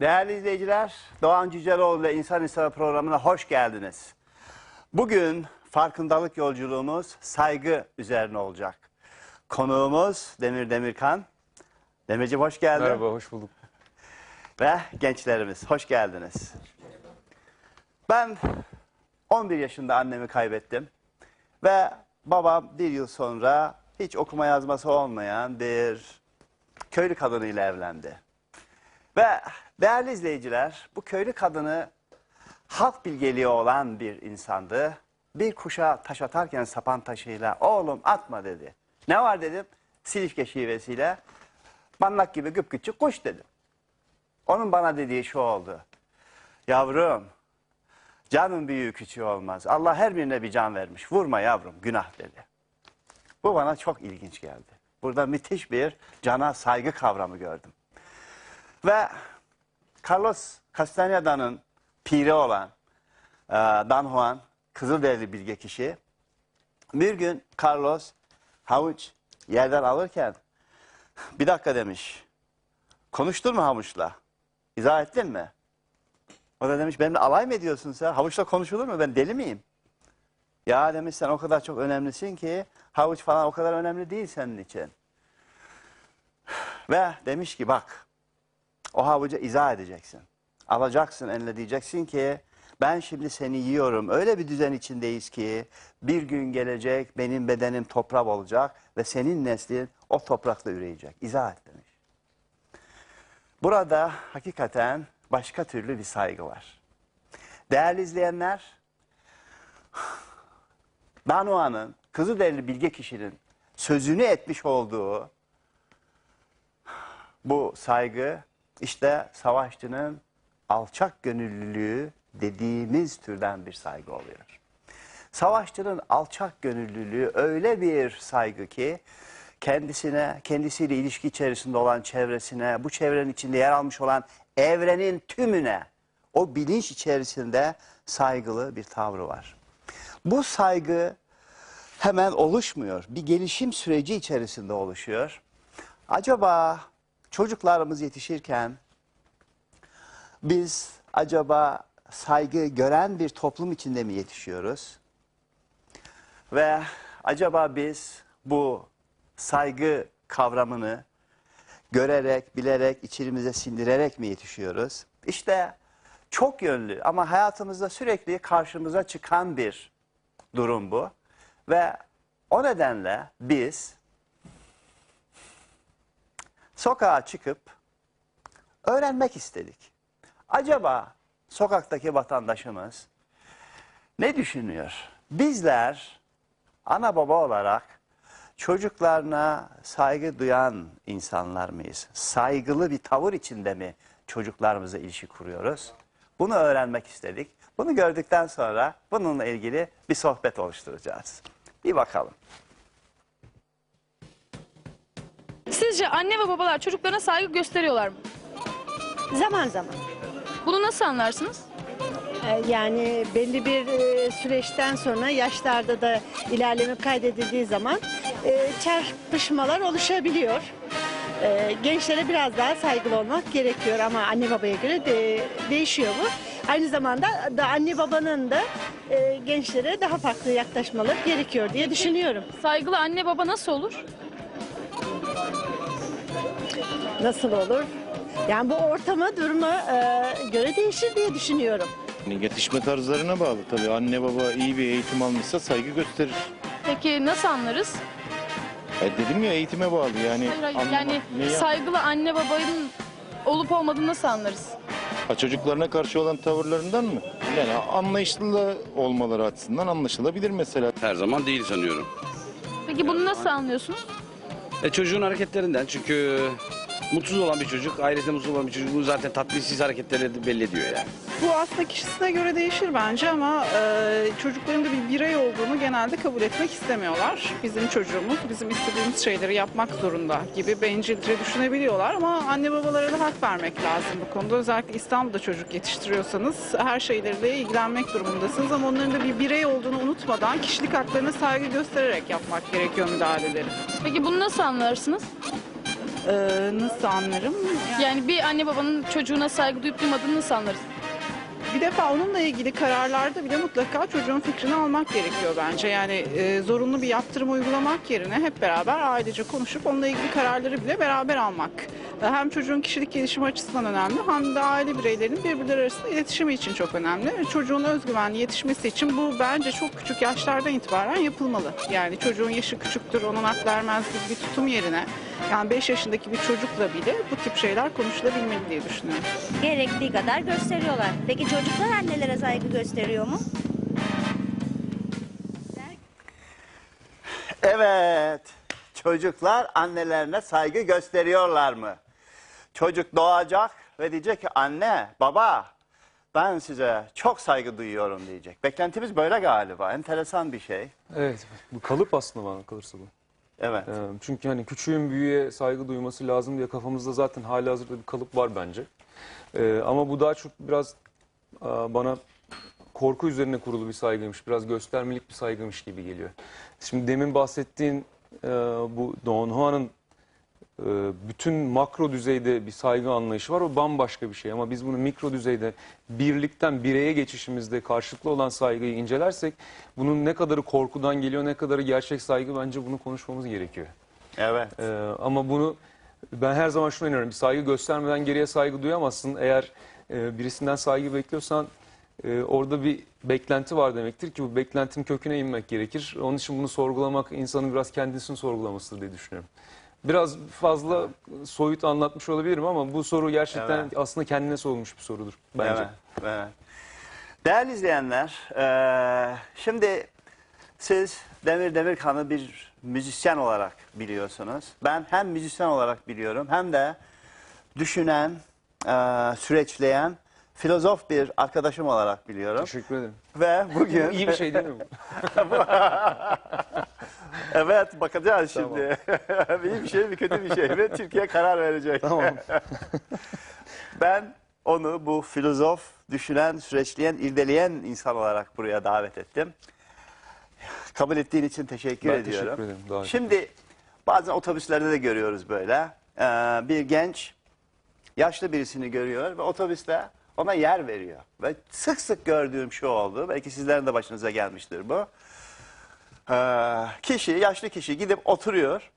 Değerli izleyiciler, Doğan Cüceloğlu ile İnsan İnsanı programına hoş geldiniz. Bugün farkındalık yolculuğumuz saygı üzerine olacak. Konuğumuz Demir Demirkan. Demirciğim hoş geldin. Merhaba, hoş bulduk. Ve gençlerimiz hoş geldiniz. Ben 11 yaşında annemi kaybettim. Ve babam bir yıl sonra hiç okuma yazması olmayan bir köylü kadınıyla evlendi. Ve değerli izleyiciler bu köylü kadını halk bilgeliği olan bir insandı. Bir kuşa taş atarken sapan taşıyla oğlum atma dedi. Ne var dedim silifke şivesiyle manlak gibi güp küçük kuş dedim. Onun bana dediği şu oldu. Yavrum canın büyüğü küçüğü olmaz. Allah her birine bir can vermiş. Vurma yavrum günah dedi. Bu bana çok ilginç geldi. Burada müthiş bir cana saygı kavramı gördüm. Ve Carlos Castañeda'nın piri olan e, Dan Juan, Kızılderili bilge kişi, bir gün Carlos havuç yerden alırken bir dakika demiş. Konuştun mu havuçla? İzah ettin mi? O da demiş benimle alay mı ediyorsun sen? Havuçla konuşulur mu? Ben deli miyim? Ya demiş sen o kadar çok önemlisin ki havuç falan o kadar önemli değil senin için. Ve demiş ki bak o havucu izah edeceksin. Alacaksın eline diyeceksin ki ben şimdi seni yiyorum. Öyle bir düzen içindeyiz ki bir gün gelecek benim bedenim toprak olacak ve senin neslin o toprakta üreyecek. İzah et demiş. Burada hakikaten başka türlü bir saygı var. Değerli izleyenler, Danua'nın, Kızılderili bilge kişinin sözünü etmiş olduğu bu saygı işte savaşçının alçak gönüllülüğü dediğimiz türden bir saygı oluyor. Savaşçının alçak gönüllülüğü öyle bir saygı ki kendisine, kendisiyle ilişki içerisinde olan çevresine, bu çevrenin içinde yer almış olan evrenin tümüne o bilinç içerisinde saygılı bir tavrı var. Bu saygı hemen oluşmuyor. Bir gelişim süreci içerisinde oluşuyor. Acaba çocuklarımız yetişirken biz acaba saygı gören bir toplum içinde mi yetişiyoruz? Ve acaba biz bu saygı kavramını görerek, bilerek, içimize sindirerek mi yetişiyoruz? İşte çok yönlü ama hayatımızda sürekli karşımıza çıkan bir durum bu. Ve o nedenle biz sokağa çıkıp öğrenmek istedik. Acaba sokaktaki vatandaşımız ne düşünüyor? Bizler ana baba olarak çocuklarına saygı duyan insanlar mıyız? Saygılı bir tavır içinde mi çocuklarımıza ilişki kuruyoruz? Bunu öğrenmek istedik. Bunu gördükten sonra bununla ilgili bir sohbet oluşturacağız. Bir bakalım. Sizce anne ve babalar çocuklarına saygı gösteriyorlar mı? Zaman zaman. Bunu nasıl anlarsınız? Ee, Yani belli bir e, süreçten sonra yaşlarda da ilerleme kaydedildiği zaman e, çarpışmalar oluşabiliyor. E, Gençlere biraz daha saygılı olmak gerekiyor ama anne babaya göre de değişiyor bu. Aynı zamanda da anne babanın da e, gençlere daha farklı yaklaşmaları gerekiyor diye düşünüyorum. Saygılı anne baba nasıl olur? Nasıl olur? Yani bu ortama, duruma e, göre değişir diye düşünüyorum. Yani Yetişme tarzlarına bağlı tabii. Anne baba iyi bir eğitim almışsa saygı gösterir. Peki nasıl anlarız? E dedim ya eğitime bağlı yani. Hayır, Yani neyi- saygılı anne babanın olup olmadığını nasıl anlarız? Ha, çocuklarına karşı olan tavırlarından mı? Yani anlayışlı olmaları açısından anlaşılabilir mesela. Her zaman değil sanıyorum. Peki bunu nasıl anlıyorsunuz? E çocuğun hareketlerinden çünkü mutsuz olan bir çocuk, ailesinde mutsuz olan bir çocuk bunu zaten tatminsiz hareketleri de belli ediyor yani. Bu aslında kişisine göre değişir bence ama e, çocukların da bir birey olduğunu genelde kabul etmek istemiyorlar. Bizim çocuğumuz bizim istediğimiz şeyleri yapmak zorunda gibi bencilce düşünebiliyorlar ama anne babalara da hak vermek lazım bu konuda. Özellikle İstanbul'da çocuk yetiştiriyorsanız her şeyleriyle ilgilenmek durumundasınız ama onların da bir birey olduğunu unutmadan kişilik haklarına saygı göstererek yapmak gerekiyor müdahaleleri. Peki bunu nasıl anlarsınız? Ee, nasıl anlarım? Yani Yani bir anne babanın çocuğuna saygı duyup duymadığını nasıl anlarız? bir defa onunla ilgili kararlarda bile mutlaka çocuğun fikrini almak gerekiyor bence. Yani e, zorunlu bir yaptırım uygulamak yerine hep beraber ailece konuşup onunla ilgili kararları bile beraber almak. E, Hem çocuğun kişilik gelişimi açısından önemli hem de aile bireylerinin birbirleri arasında iletişimi için çok önemli. Çocuğun özgüvenli yetişmesi için bu bence çok küçük yaşlardan itibaren yapılmalı. Yani çocuğun yaşı küçüktür, ona hak vermez gibi bir tutum yerine yani 5 yaşındaki bir çocukla bile bu tip şeyler konuşulabilmeli diye düşünüyorum. gerektiği kadar gösteriyorlar. Peki çocuklar annelere saygı gösteriyor mu? Evet. Çocuklar annelerine saygı gösteriyorlar mı? Çocuk doğacak ve diyecek ki anne, baba ben size çok saygı duyuyorum diyecek. Beklentimiz böyle galiba. Enteresan bir şey. Evet, bu kalıp aslında bana kalırsa bu. Evet. Ee, çünkü hani küçüğün büyüğe saygı duyması lazım diye kafamızda zaten hali hazırda bir kalıp var bence. Ee, ama bu daha çok biraz aa, bana korku üzerine kurulu bir saygıymış, biraz göstermelik bir saygıymış gibi geliyor. Şimdi demin bahsettiğin e, bu Don Juan'ın e, bütün makro düzeyde bir saygı anlayışı var. O bambaşka bir şey ama biz bunu mikro düzeyde birlikten bireye geçişimizde karşılıklı olan saygıyı incelersek bunun ne kadarı korkudan geliyor ne kadarı gerçek saygı bence bunu konuşmamız gerekiyor. Evet. Ee, ama bunu ben her zaman şuna inanıyorum. Bir saygı göstermeden geriye saygı duyamazsın. Eğer e, birisinden saygı bekliyorsan e, orada bir beklenti var demektir ki bu beklentinin köküne inmek gerekir. Onun için bunu sorgulamak insanın biraz kendisini sorgulamasıdır diye düşünüyorum. Biraz fazla soyut anlatmış olabilirim ama bu soru gerçekten Evet. aslında kendine sorulmuş bir sorudur bence. Evet, evet. Değerli izleyenler, eee, şimdi siz Demir Demirkan'ı bir müzisyen olarak biliyorsunuz. Ben hem müzisyen olarak biliyorum hem de düşünen, eee, süreçleyen, filozof bir arkadaşım olarak biliyorum. Teşekkür ederim. Ve bugün... İyi bir şey değil mi bu? Evet bakacağız şimdi. İyi bir şey mi kötü bir şey mi? Türkiye karar verecek. Tamam. Ben onu bu filozof, düşünen, süreçleyen, irdeleyen insan olarak buraya davet ettim. Kabul ettiğin için teşekkür Ben ediyorum. teşekkür ederim, Şimdi bazen otobüslerde de görüyoruz böyle. Ee, bir genç yaşlı birisini görüyor ve otobüste ona yer veriyor. Ve sık sık gördüğüm şu oldu. Belki sizlerin de başınıza gelmiştir bu. Ee, kişi, yaşlı kişi gidip oturuyor.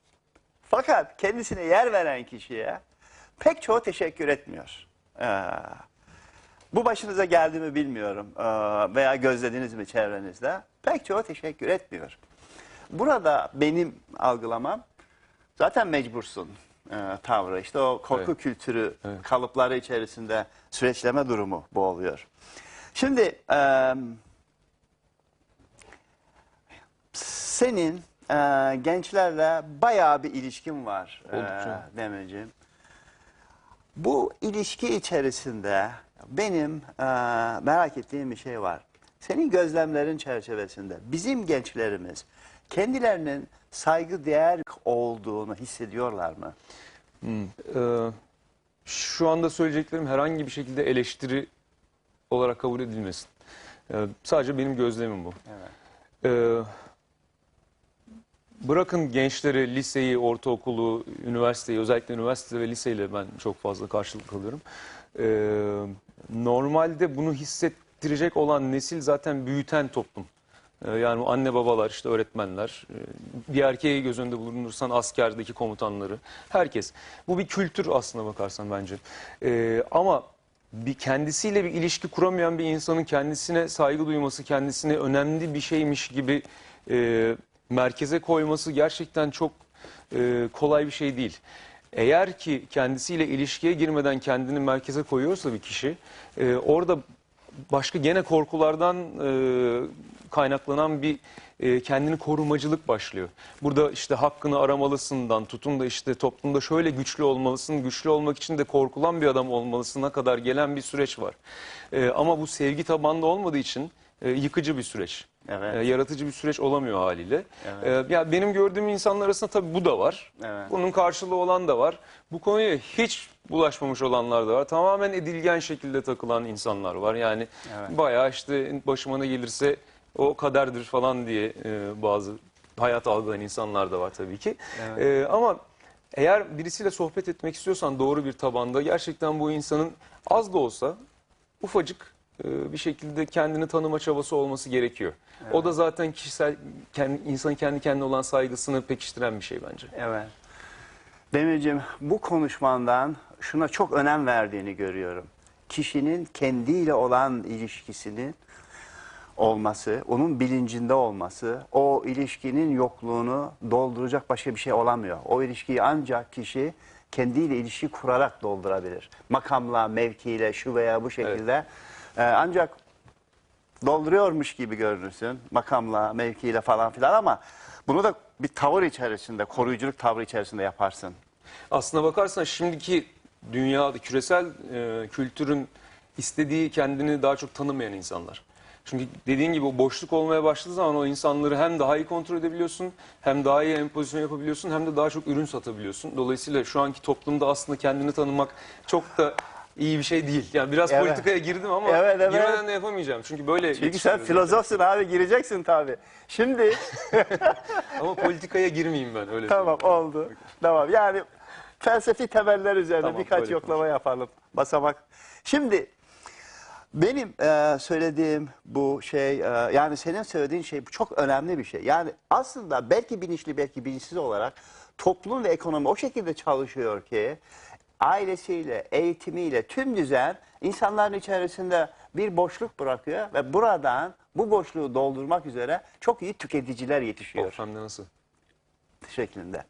Fakat kendisine yer veren kişiye pek çoğu teşekkür etmiyor. Ee, bu başınıza geldi mi bilmiyorum ee, veya gözlediniz mi çevrenizde. Pek çoğu teşekkür etmiyor. Burada benim algılamam zaten mecbursun ee, tavrı. İşte o korku Evet. kültürü Evet. kalıpları içerisinde süreçleme durumu bu oluyor. Şimdi e, senin e, gençlerle bayağı bir ilişkin var e, Oldukça. Demirciğim. Bu ilişki içerisinde benim e, merak ettiğim bir şey var. Senin gözlemlerin çerçevesinde bizim gençlerimiz kendilerinin saygı değer olduğunu hissediyorlar mı? Ee, şu anda söyleyeceklerim herhangi bir şekilde eleştiri olarak kabul edilmesin. Ee, sadece benim gözlemim bu. Ee, bırakın gençleri, liseyi, ortaokulu, üniversiteyi, özellikle üniversite ve liseyle ben çok fazla karşılık alıyorum. Ee, normalde bunu hissettirecek olan nesil zaten büyüten toplum. Ee, Yani anne babalar, işte öğretmenler, e, bir erkeği göz önünde bulundursan askerdeki komutanları, herkes. Bu bir kültür aslına bakarsan bence. Ee, ama bir kendisiyle bir ilişki kuramayan bir insanın kendisine saygı duyması, kendisine önemli bir şeymiş gibi e, merkeze koyması gerçekten çok e, kolay bir şey değil. Eğer ki kendisiyle ilişkiye girmeden kendini merkeze koyuyorsa bir kişi, e, orada başka gene korkulardan e, kaynaklanan bir e, kendini korumacılık başlıyor. Burada işte hakkını aramalısından tutun da işte toplumda şöyle güçlü olmalısın, güçlü olmak için de korkulan bir adam olmalısına kadar gelen bir süreç var. E, ama bu sevgi tabanlı olmadığı için e, yıkıcı bir süreç. Evet. E, yaratıcı bir süreç olamıyor haliyle. Evet. E, ya benim gördüğüm insanlar arasında tabii bu da var. Evet. Bunun karşılığı olan da var. Bu konuya hiç bulaşmamış olanlar da var. Tamamen edilgen şekilde takılan insanlar var. Yani Evet. bayağı işte başıma ne gelirse o kaderdir falan diye e, bazı hayat algılayan insanlar da var tabii ki. Evet. E, ama Eğer birisiyle sohbet etmek istiyorsan doğru bir tabanda gerçekten bu insanın az da olsa ufacık e, bir şekilde kendini tanıma çabası olması gerekiyor. O da zaten kişisel kendi, insanın kendi kendine olan saygısını pekiştiren bir şey bence. Evet. Demircim bu konuşmandan şuna çok önem verdiğini görüyorum. Kişinin kendiyle olan ilişkisinin olması, onun bilincinde olması, o ilişkinin yokluğunu dolduracak başka bir şey olamıyor. O ilişkiyi ancak kişi kendiyle ilişki kurarak doldurabilir. Makamla, mevkiyle, şu veya bu şekilde. Ee, ancak dolduruyormuş gibi görünürsün makamla, mevkiyle falan filan ama bunu da bir tavır içerisinde, koruyuculuk tavrı içerisinde yaparsın. Aslına bakarsan şimdiki dünyada küresel e, kültürün istediği kendini daha çok tanımayan insanlar. Çünkü dediğin gibi o boşluk olmaya başladığı zaman o insanları hem daha iyi kontrol edebiliyorsun, hem daha iyi empozisyon yapabiliyorsun, hem de daha çok ürün satabiliyorsun. Dolayısıyla şu anki toplumda aslında kendini tanımak çok da iyi bir şey değil. Yani biraz Evet. politikaya girdim ama Evet, evet. girmeden de yapamayacağım. Çünkü böyle Çünkü sen yetiştiriyoruz. filozofsun abi gireceksin tabii. Şimdi Ama politikaya girmeyeyim ben öyle tamam oldu. Tamam yani felsefi temeller üzerine Tamam, birkaç böyle yoklama yapalım. Basamak. Şimdi benim e, söylediğim bu şey e, yani senin söylediğin şey bu çok önemli bir şey. Yani aslında belki bilinçli belki bilinçsiz olarak toplum ve ekonomi o şekilde çalışıyor ki ailesiyle, eğitimiyle tüm düzen insanların içerisinde bir boşluk bırakıyor ve buradan bu boşluğu doldurmak üzere çok iyi tüketiciler yetişiyor Of, hem de nasıl? şeklinde.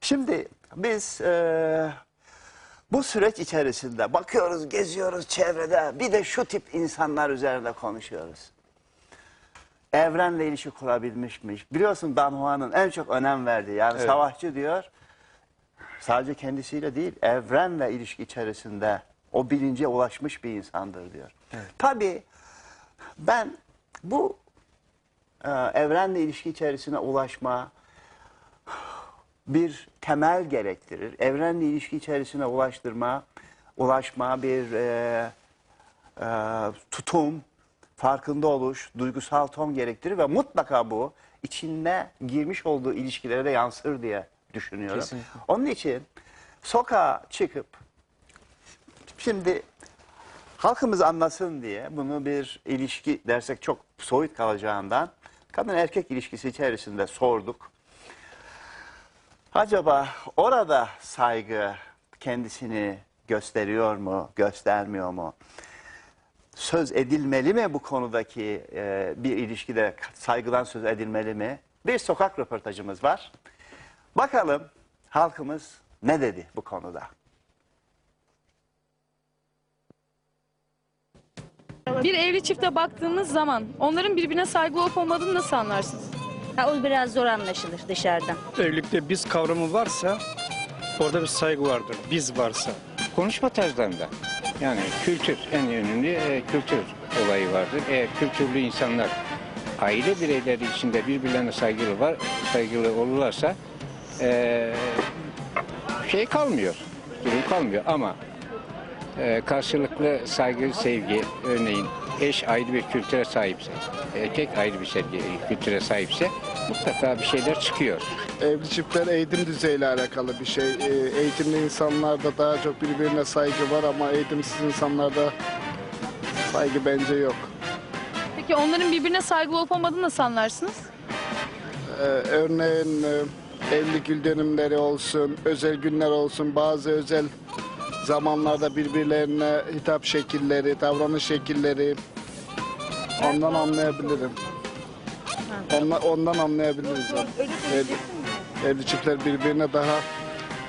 Şimdi biz e, bu süreç içerisinde bakıyoruz, geziyoruz çevrede. Bir de şu tip insanlar üzerinde konuşuyoruz. Evrenle ilişki kurabilmişmiş. Biliyorsun Dan Juan'ın en çok önem verdiği yani Evet. savaşçı diyor. Sadece kendisiyle değil, evrenle ilişki içerisinde o bilince ulaşmış bir insandır diyor. Tabii ben bu e, evrenle ilişki içerisine ulaşma, bir temel gerektirir. Evrenle ilişki içerisine ulaştırma, ulaşma bir e, e, tutum, farkında oluş, duygusal ton gerektirir ve mutlaka bu içinde girmiş olduğu ilişkilere de yansır diye düşünüyorum. Kesinlikle. Onun için sokağa çıkıp şimdi halkımız anlasın diye bunu bir ilişki dersek çok soyut kalacağından kadın erkek ilişkisi içerisinde sorduk. Acaba orada saygı kendisini gösteriyor mu, göstermiyor mu? Söz edilmeli mi bu konudaki e, bir ilişkide saygıdan söz edilmeli mi? Bir sokak röportajımız var. Bakalım halkımız ne dedi bu konuda? Bir evli çifte baktığımız zaman onların birbirine saygılı olup olmadığını nasıl anlarsınız? Ha, o biraz zor anlaşılır dışarıdan. Evlilikte biz kavramı varsa orada bir saygı vardır. Biz varsa. konuşma tarzlarında. Yani kültür en önemli e, kültür olayı vardır. Eğer kültürlü insanlar aile bireyleri içinde birbirlerine saygılı var, saygılı olurlarsa e, şey kalmıyor, durum kalmıyor ama e, karşılıklı saygı, sevgi, örneğin eş ayrı bir kültüre sahipse, erkek ayrı bir sevgi, kültüre sahipse mutlaka bir şeyler çıkıyor. Evli çiftler eğitim düzeyiyle alakalı bir şey. Ee, Eğitimli insanlarda daha çok birbirine saygı var ama eğitimsiz insanlarda saygı bence yok. Peki onların birbirine saygılı olup olmadığını nasıl anlarsınız? Ee, Örneğin e, evlilik yıl dönümleri olsun, özel günler olsun, bazı özel zamanlarda birbirlerine hitap şekilleri, davranış şekilleri ondan anlayabilirim. Ondan, ondan anlayabiliriz. yani. Evli, evli çiftler birbirine daha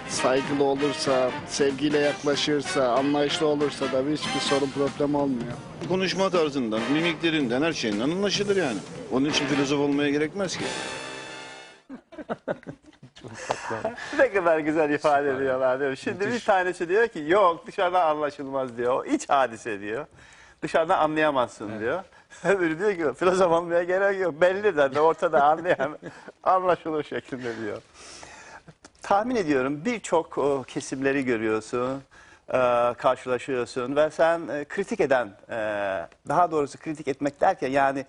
saygılı olursa, sevgiyle yaklaşırsa, anlayışlı olursa da hiçbir sorun problem olmuyor. Konuşma tarzından, mimiklerinden, her şeyinden anlaşılır yani. Onun için filozof olmaya gerekmez ki. Ne kadar güzel ifade ediyorlar değil mi? Şimdi bir tanesi diyor ki yok dışarıdan anlaşılmaz diyor. O iç hadise diyor. Dışarıdan anlayamazsın diyor. Öbürü diyor ki filozof olmaya gerek yok. Belli de ortada anlayan anlaşılır şeklinde diyor. Tahmin ediyorum birçok o, kesimleri görüyorsun, e, karşılaşıyorsun ve sen e, kritik eden, e, daha doğrusu kritik etmek derken yani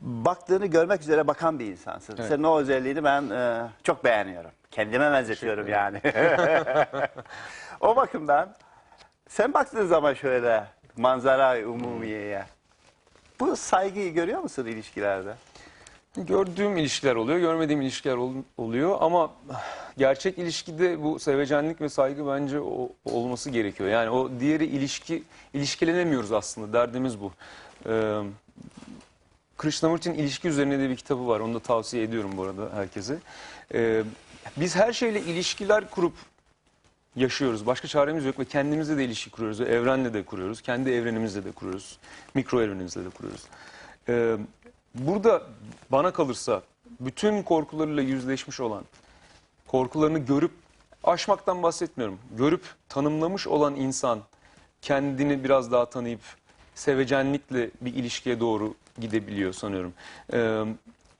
baktığını görmek üzere bakan bir insansın. Senin o özelliğini ben e, çok beğeniyorum. Kendime benzetiyorum yani. o bakımdan sen baktığın zaman şöyle manzara umumiyeye. Bu saygıyı görüyor musun ilişkilerde? Gördüğüm ilişkiler oluyor, görmediğim ilişkiler ol- oluyor ama gerçek ilişkide bu sevecenlik ve saygı bence o- olması gerekiyor. Yani o diğeri ilişki ilişkilenemiyoruz aslında. Derdimiz bu. Ee, Krishnamurti'nin ilişki üzerine de bir kitabı var. Onu da tavsiye ediyorum bu arada herkese. Ee, biz her şeyle ilişkiler kurup yaşıyoruz. Başka çaremiz yok ve kendimizle de ilişki kuruyoruz. ve Evrenle de kuruyoruz. Kendi evrenimizle de kuruyoruz. Mikro evrenimizle de kuruyoruz. Ee, burada bana kalırsa bütün korkularıyla yüzleşmiş olan, korkularını görüp aşmaktan bahsetmiyorum. Görüp tanımlamış olan insan kendini biraz daha tanıyıp sevecenlikle bir ilişkiye doğru gidebiliyor sanıyorum. Ee,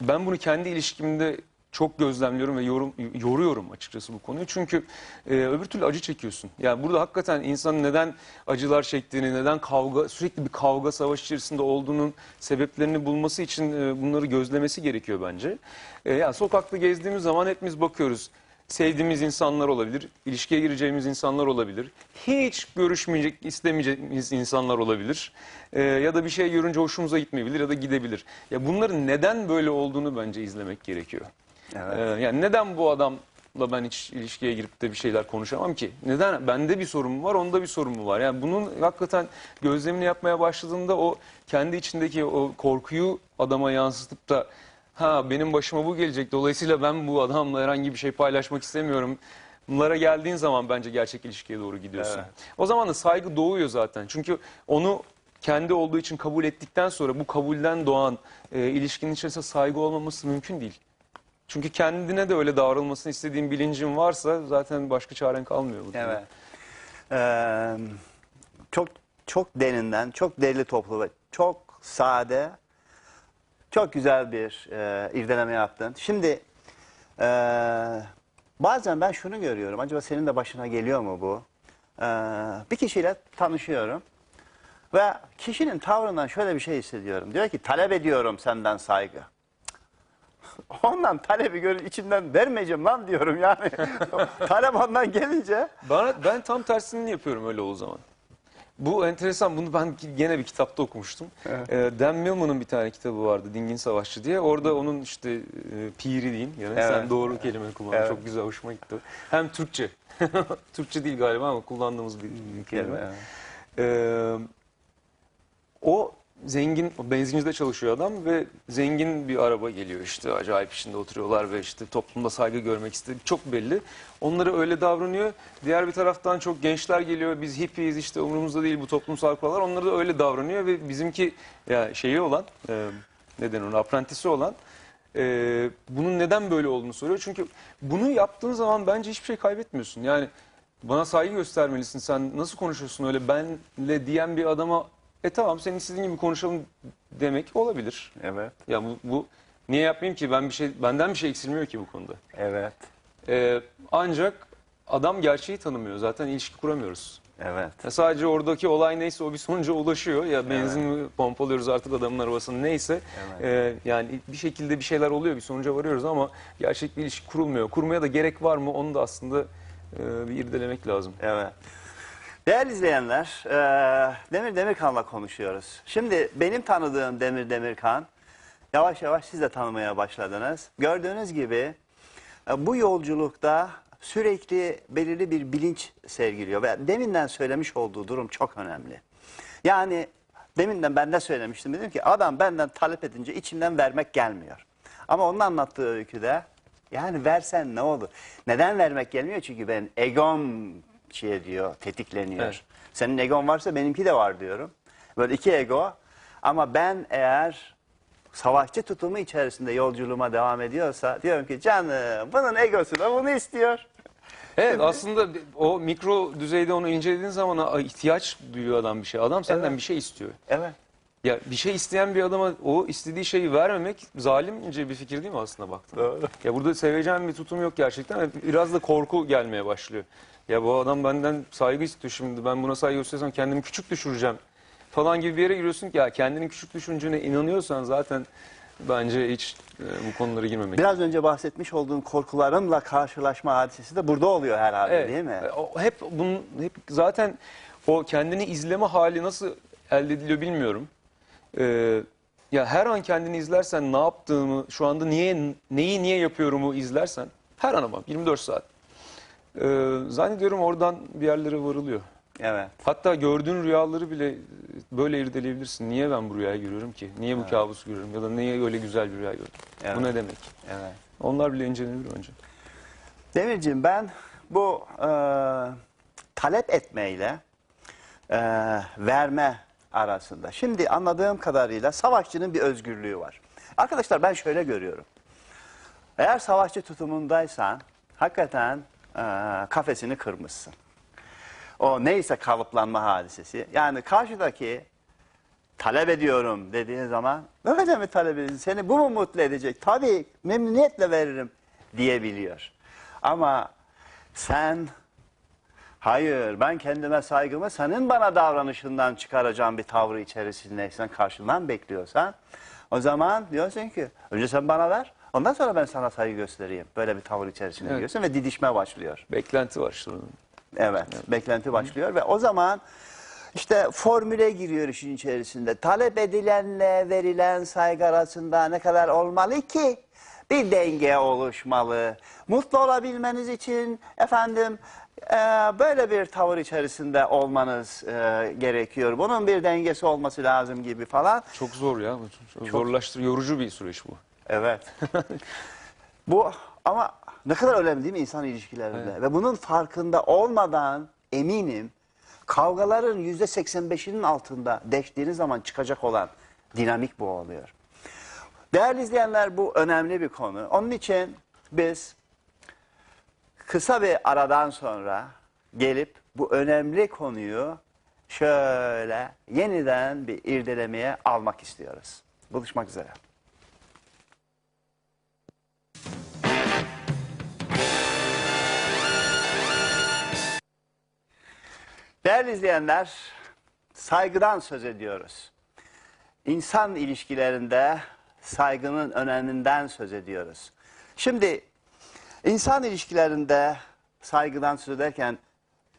ben bunu kendi ilişkimde çok gözlemliyorum ve yorum, yoruyorum açıkçası bu konuyu. Çünkü e, öbür türlü acı çekiyorsun. Yani burada hakikaten insanın neden acılar çektiğini, neden kavga sürekli bir kavga savaş içerisinde olduğunun sebeplerini bulması için e, bunları gözlemesi gerekiyor bence. E, yani sokakta gezdiğimiz zaman hepimiz bakıyoruz. Sevdiğimiz insanlar olabilir, ilişkiye gireceğimiz insanlar olabilir, hiç görüşmeyecek, istemeyeceğimiz insanlar olabilir. E, ya da bir şey görünce hoşumuza gitmeyebilir ya da gidebilir. Ya bunların neden böyle olduğunu bence izlemek gerekiyor. Evet. Ee, yani neden bu adamla ben hiç ilişkiye girip de bir şeyler konuşamam ki? Neden? Bende bir sorun mu var, onda bir sorun mu var? Yani bunun hakikaten gözlemini yapmaya başladığında o kendi içindeki o korkuyu adama yansıtıp da ha benim başıma bu gelecek dolayısıyla ben bu adamla herhangi bir şey paylaşmak istemiyorum. Bunlara geldiğin zaman bence gerçek ilişkiye doğru gidiyorsun. Evet. O zaman da saygı doğuyor zaten. Çünkü onu kendi olduğu için kabul ettikten sonra bu kabulden doğan e, ilişkinin içerisinde saygı olmaması mümkün değil. Çünkü kendine de öyle davranılmasını istediğin bilincin varsa zaten başka çaren kalmıyor. bu durumda. Evet. Ee, çok çok derinden, çok derli toplu ve çok sade, çok güzel bir e, irdeleme yaptın. Şimdi e, bazen ben şunu görüyorum. Acaba senin de başına geliyor mu bu? Ee, bir kişiyle tanışıyorum ve kişinin tavrından şöyle bir şey hissediyorum. Diyor ki talep ediyorum senden saygı. Ondan talebi görün içimden vermeyeceğim lan diyorum yani. Talep ondan gelince Bana, ben tam tersini yapıyorum öyle o zaman. Bu enteresan. Bunu ben gene bir kitapta okumuştum. Ee, Dan Millman'ın bir tane kitabı vardı. Dingin Savaşçı diye. Orada onun işte e, piri diyeyim. Yani Evet. sen doğru kelime kullandın. Evet. Çok güzel, hoşuma gitti. Hem Türkçe. Türkçe değil galiba ama kullandığımız bir, bir kelime. Evet. Ee, o zengin, o benzincide çalışıyor adam ve zengin bir araba geliyor işte acayip içinde oturuyorlar ve işte toplumda saygı görmek istedi. Çok belli. Onlara öyle davranıyor. Diğer bir taraftan çok gençler geliyor. Biz hippiyiz işte umurumuzda değil bu toplumsal kurallar. Onlara da öyle davranıyor ve bizimki ya şeyi olan e, neden onun aprentisi olan e, bunun neden böyle olduğunu soruyor. Çünkü bunu yaptığın zaman bence hiçbir şey kaybetmiyorsun. Yani bana saygı göstermelisin. Sen nasıl konuşuyorsun öyle benle diyen bir adama e tamam senin istediğin gibi konuşalım demek olabilir. Evet. Ya bu, bu niye yapmayayım ki ben bir şey benden bir şey eksilmiyor ki bu konuda. Evet. Ee, ancak adam gerçeği tanımıyor. Zaten ilişki kuramıyoruz. Evet. Ya sadece oradaki olay neyse o bir sonuca ulaşıyor. Ya benzin mi pompalıyoruz artık adamın arabasını neyse. Ee, yani bir şekilde bir şeyler oluyor bir sonuca varıyoruz ama gerçek bir ilişki kurulmuyor. Kurmaya da gerek var mı onu da aslında e, bir irdelemek lazım. Evet. Değerli izleyenler, e, Demir Demirkan'la konuşuyoruz. Şimdi benim tanıdığım Demir Demirkan, yavaş yavaş siz de tanımaya başladınız. Gördüğünüz gibi e, bu yolculukta sürekli belirli bir bilinç sergiliyor. Ve deminden söylemiş olduğu durum çok önemli. Yani deminden ben de söylemiştim. Dedim ki adam benden talep edince içimden vermek gelmiyor. Ama onun anlattığı öyküde yani versen ne olur? Neden vermek gelmiyor? Çünkü ben egom şey diyor, tetikleniyor. Evet. Senin egon varsa benimki de var diyorum. Böyle iki ego. Ama ben eğer savaşçı tutumu içerisinde yolculuğuma devam ediyorsa diyorum ki canım bunun egosu da bunu istiyor. Evet aslında o mikro düzeyde onu incelediğin zaman ihtiyaç duyuyor adam bir şey. Adam senden Evet. bir şey istiyor. Evet. Ya bir şey isteyen bir adama o istediği şeyi vermemek zalimce bir fikir değil mi aslında baktığında? Doğru. Ya burada seveceğim bir tutum yok gerçekten. Biraz da korku gelmeye başlıyor. Ya bu adam benden saygı istiyor şimdi. Ben buna saygı gösterirsem kendimi küçük düşüreceğim falan gibi bir yere giriyorsun ki ya kendini küçük düşüncene inanıyorsan zaten Bence hiç e, bu konulara girmemek. Biraz önce bahsetmiş olduğun korkularımla karşılaşma hadisesi de burada oluyor herhalde Evet. değil mi? E, o hep bunun hep zaten o kendini izleme hali nasıl elde ediliyor bilmiyorum. Ee, ya her an kendini izlersen ne yaptığımı, şu anda niye neyi niye yapıyorumu izlersen her an ama 24 saat. Ee, zannediyorum oradan bir yerlere varılıyor. Evet. Hatta gördüğün rüyaları bile böyle irdeleyebilirsin. Niye ben bu rüyayı görüyorum ki? Niye bu Evet. kabusu görüyorum? Ya da niye öyle güzel bir rüya gördüm? Evet. Bu ne demek? Evet. Onlar bile incelenir önce. Demirciğim ben bu e, talep etmeyle e, verme arasında. Şimdi anladığım kadarıyla savaşçının bir özgürlüğü var. Arkadaşlar ben şöyle görüyorum. Eğer savaşçı tutumundaysan hakikaten e, kafesini kırmışsın. O neyse kalıplanma hadisesi. Yani karşıdaki talep ediyorum dediğin zaman öyle mi talep ediyorsun? Seni bu mu mutlu edecek? Tabii memnuniyetle veririm diyebiliyor. Ama sen hayır ben kendime saygımı senin bana davranışından çıkaracağım bir tavrı içerisindeysen karşından bekliyorsan o zaman diyorsun ki önce sen bana ver ondan sonra ben sana saygı göstereyim. Böyle bir tavır içerisinde Evet. diyorsun ve didişme başlıyor. Beklenti işte. onun. Evet, beklenti başlıyor ve o zaman işte formüle giriyor işin içerisinde. Talep edilenle verilen saygı arasında ne kadar olmalı ki bir denge oluşmalı. Mutlu olabilmeniz için efendim e, böyle bir tavır içerisinde olmanız e, gerekiyor. Bunun bir dengesi olması lazım gibi falan. Çok zor ya. Çok Zorlaştır, yorucu bir süreç bu. Evet. Bu ama ne kadar önemli değil mi insan ilişkilerinde? Ve bunun farkında olmadan eminim kavgaların yüzde 85'inin altında deştiğiniz zaman çıkacak olan dinamik bu oluyor. Değerli izleyenler bu önemli bir konu. Onun için biz kısa bir aradan sonra gelip bu önemli konuyu şöyle yeniden bir irdelemeye almak istiyoruz. Buluşmak üzere. Değerli izleyenler, saygıdan söz ediyoruz. İnsan ilişkilerinde saygının öneminden söz ediyoruz. Şimdi insan ilişkilerinde saygıdan söz ederken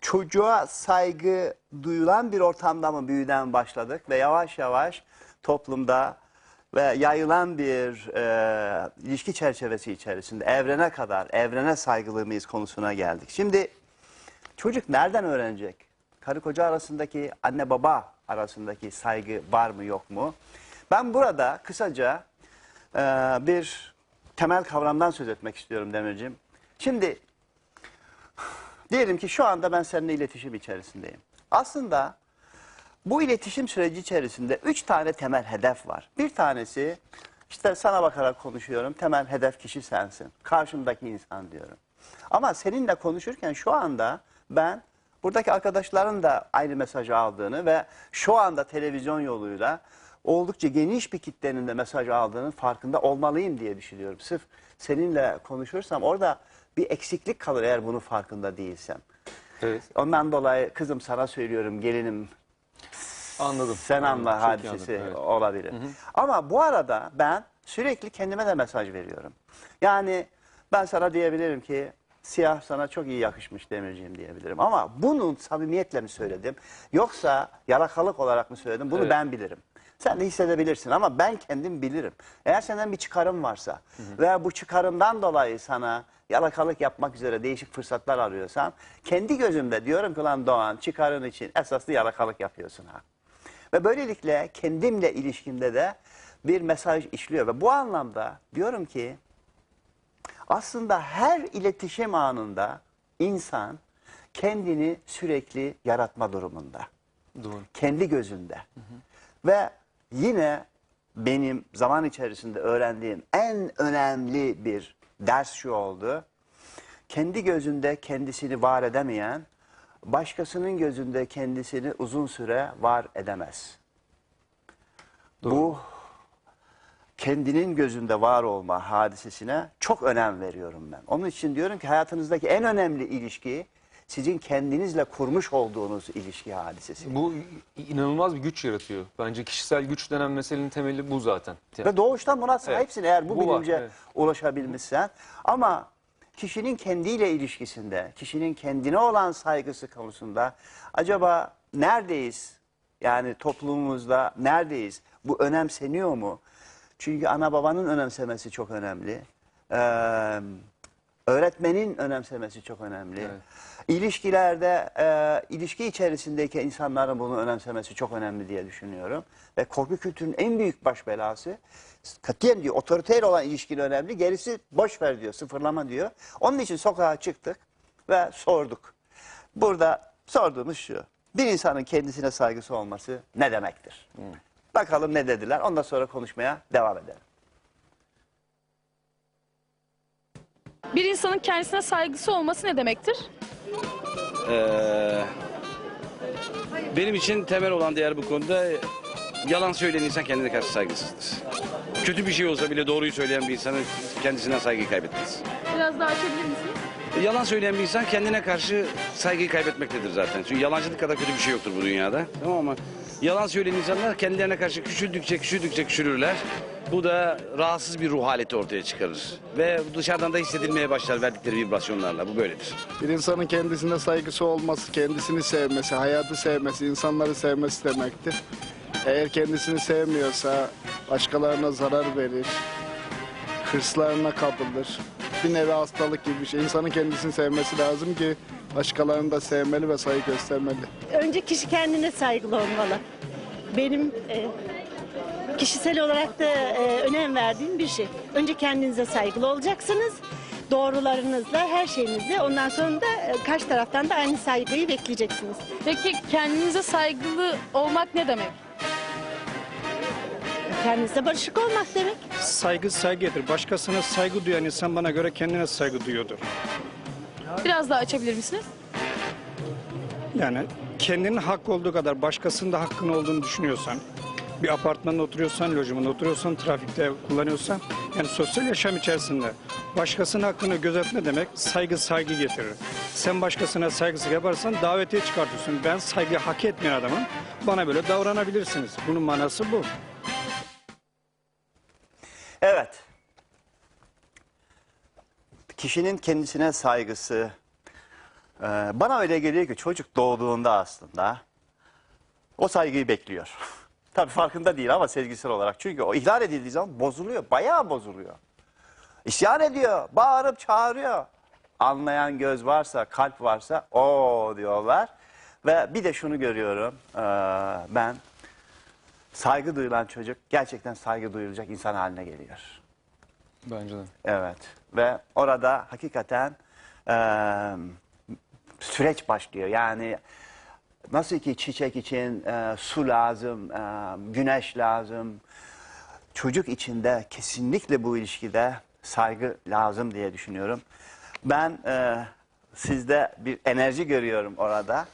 çocuğa saygı duyulan bir ortamda mı büyüden başladık ve yavaş yavaş toplumda ve yayılan bir e, ilişki çerçevesi içerisinde evrene kadar, evrene saygılı mıyız konusuna geldik. Şimdi Çocuk nereden öğrenecek? Karı koca arasındaki, anne baba arasındaki saygı var mı yok mu? Ben burada kısaca e, bir temel kavramdan söz etmek istiyorum Demirciğim. Şimdi diyelim ki şu anda ben seninle iletişim içerisindeyim. Aslında bu iletişim süreci içerisinde üç tane temel hedef var. Bir tanesi işte sana bakarak konuşuyorum. Temel hedef kişi sensin. Karşımdaki insan diyorum. Ama seninle konuşurken şu anda ben buradaki arkadaşların da aynı mesajı aldığını ve şu anda televizyon yoluyla oldukça geniş bir kitlenin de mesaj aldığının farkında olmalıyım diye düşünüyorum. Sırf seninle konuşursam orada bir eksiklik kalır eğer bunun farkında değilsem. Evet. Ondan dolayı kızım sana söylüyorum gelinim Anladım. sen anla hadisesi anladım, evet. olabilir. Ama bu arada ben sürekli kendime de mesaj veriyorum. Yani ben sana diyebilirim ki siyah sana çok iyi yakışmış Demirciğim diyebilirim. Ama bunun samimiyetle mi söyledim yoksa yalakalık olarak mı söyledim bunu Evet. ben bilirim. Sen de hissedebilirsin ama ben kendim bilirim. Eğer senden bir çıkarım varsa veya bu çıkarımdan dolayı sana yalakalık yapmak üzere değişik fırsatlar arıyorsan kendi gözümde diyorum ki lan Doğan çıkarın için esaslı yalakalık yapıyorsun ha. Ve böylelikle kendimle ilişkimde de bir mesaj işliyor. Ve bu anlamda diyorum ki aslında her iletişim anında insan kendini sürekli yaratma durumunda. Doğru. Kendi gözünde. Ve yine benim zaman içerisinde öğrendiğim en önemli bir ders şu oldu. Kendi gözünde kendisini var edemeyen, başkasının gözünde kendisini uzun süre var edemez. Bu kendinin gözünde var olma hadisesine çok önem veriyorum ben. Onun için diyorum ki hayatınızdaki en önemli ilişki sizin kendinizle kurmuş olduğunuz ilişki hadisesi. Bu inanılmaz bir güç yaratıyor. Bence kişisel güç denen meselenin temeli bu zaten. Ve doğuştan buna sahipsin eğer bu, Bu var, bilince evet. ulaşabilmişsen. Ama kişinin kendiyle ilişkisinde, kişinin kendine olan saygısı konusunda acaba neredeyiz? Yani toplumumuzda neredeyiz? Bu önemseniyor mu? Çünkü ana babanın önemsemesi çok önemli. Ee, öğretmenin önemsemesi çok önemli. İlişkilerde, e, ilişki içerisindeki insanların bunu önemsemesi çok önemli diye düşünüyorum. Ve korku kültürünün en büyük baş belası katiyen diyor otoriteyle olan ilişkin önemli. Gerisi boş ver diyor, sıfırlama diyor. Onun için sokağa çıktık ve sorduk. Burada sorduğumuz şu. Bir insanın kendisine saygısı olması ne demektir? Bakalım ne dediler. Ondan sonra konuşmaya devam edelim. Bir insanın kendisine saygısı olması ne demektir? Ee, benim için temel olan değer bu konuda yalan söyleyen insan kendine karşı saygısızdır. Kötü bir şey olsa bile doğruyu söyleyen bir insanın kendisinden saygıyı kaybetmez. Biraz daha açabilir misiniz? Yalan söyleyen bir insan kendine karşı saygıyı kaybetmektedir zaten. Çünkü yalancılık kadar kötü bir şey yoktur bu dünyada. Tamam mı? Yalan söyleyen insanlar kendilerine karşı küçüldükçe küçüldükçe küçülürler. Bu da rahatsız bir ruh haleti ortaya çıkarır. Ve dışarıdan da hissedilmeye başlar verdikleri vibrasyonlarla. Bu böyledir. Bir insanın kendisine saygısı olması, kendisini sevmesi, hayatı sevmesi, insanları sevmesi demektir. Eğer kendisini sevmiyorsa başkalarına zarar verir, hırslarına kapılır. Bir nevi hastalık gibi bir şey. İnsanın kendisini sevmesi lazım ki başkalarını da sevmeli ve saygı göstermeli. Önce kişi kendine saygılı olmalı. Benim e, kişisel olarak da e, önem verdiğim bir şey. Önce kendinize saygılı olacaksınız. Doğrularınızla, her şeyinizle. Ondan sonra da e, karşı taraftan da aynı saygıyı bekleyeceksiniz. Peki kendinize saygılı olmak ne demek? Kendinize barışık olmak demek. Saygı saygıdır. Başkasına saygı duyan insan bana göre kendine saygı duyuyordur. Biraz daha açabilir misiniz? Yani kendinin hak olduğu kadar başkasının da hakkın olduğunu düşünüyorsan, bir apartmanda oturuyorsan, lojmanda oturuyorsan, trafikte kullanıyorsan, yani sosyal yaşam içerisinde başkasının hakkını gözetme demek saygı saygı getirir. Sen başkasına saygısızlık yaparsan davetiye çıkartıyorsun. Ben saygı hak etmeyen adamım. Bana böyle davranabilirsiniz. Bunun manası bu. Evet. Kişinin kendisine saygısı. e, bana öyle geliyor ki çocuk doğduğunda aslında o saygıyı bekliyor. Tabii farkında değil ama sezgisel olarak. Çünkü o ihlal edildiği zaman bozuluyor. Bayağı bozuluyor. İsyan ediyor. Bağırıp çağırıyor. Anlayan göz varsa, kalp varsa o diyorlar. Ve bir de şunu görüyorum. e, ben saygı duyulan çocuk gerçekten saygı duyulacak insan haline geliyor. Bence de. Evet ve orada hakikaten eee, süreç başlıyor. Yani nasıl ki çiçek için eee, su lazım, eee, güneş lazım. Çocuk içinde kesinlikle bu ilişkide saygı lazım diye düşünüyorum. Ben eee, sizde bir enerji görüyorum orada.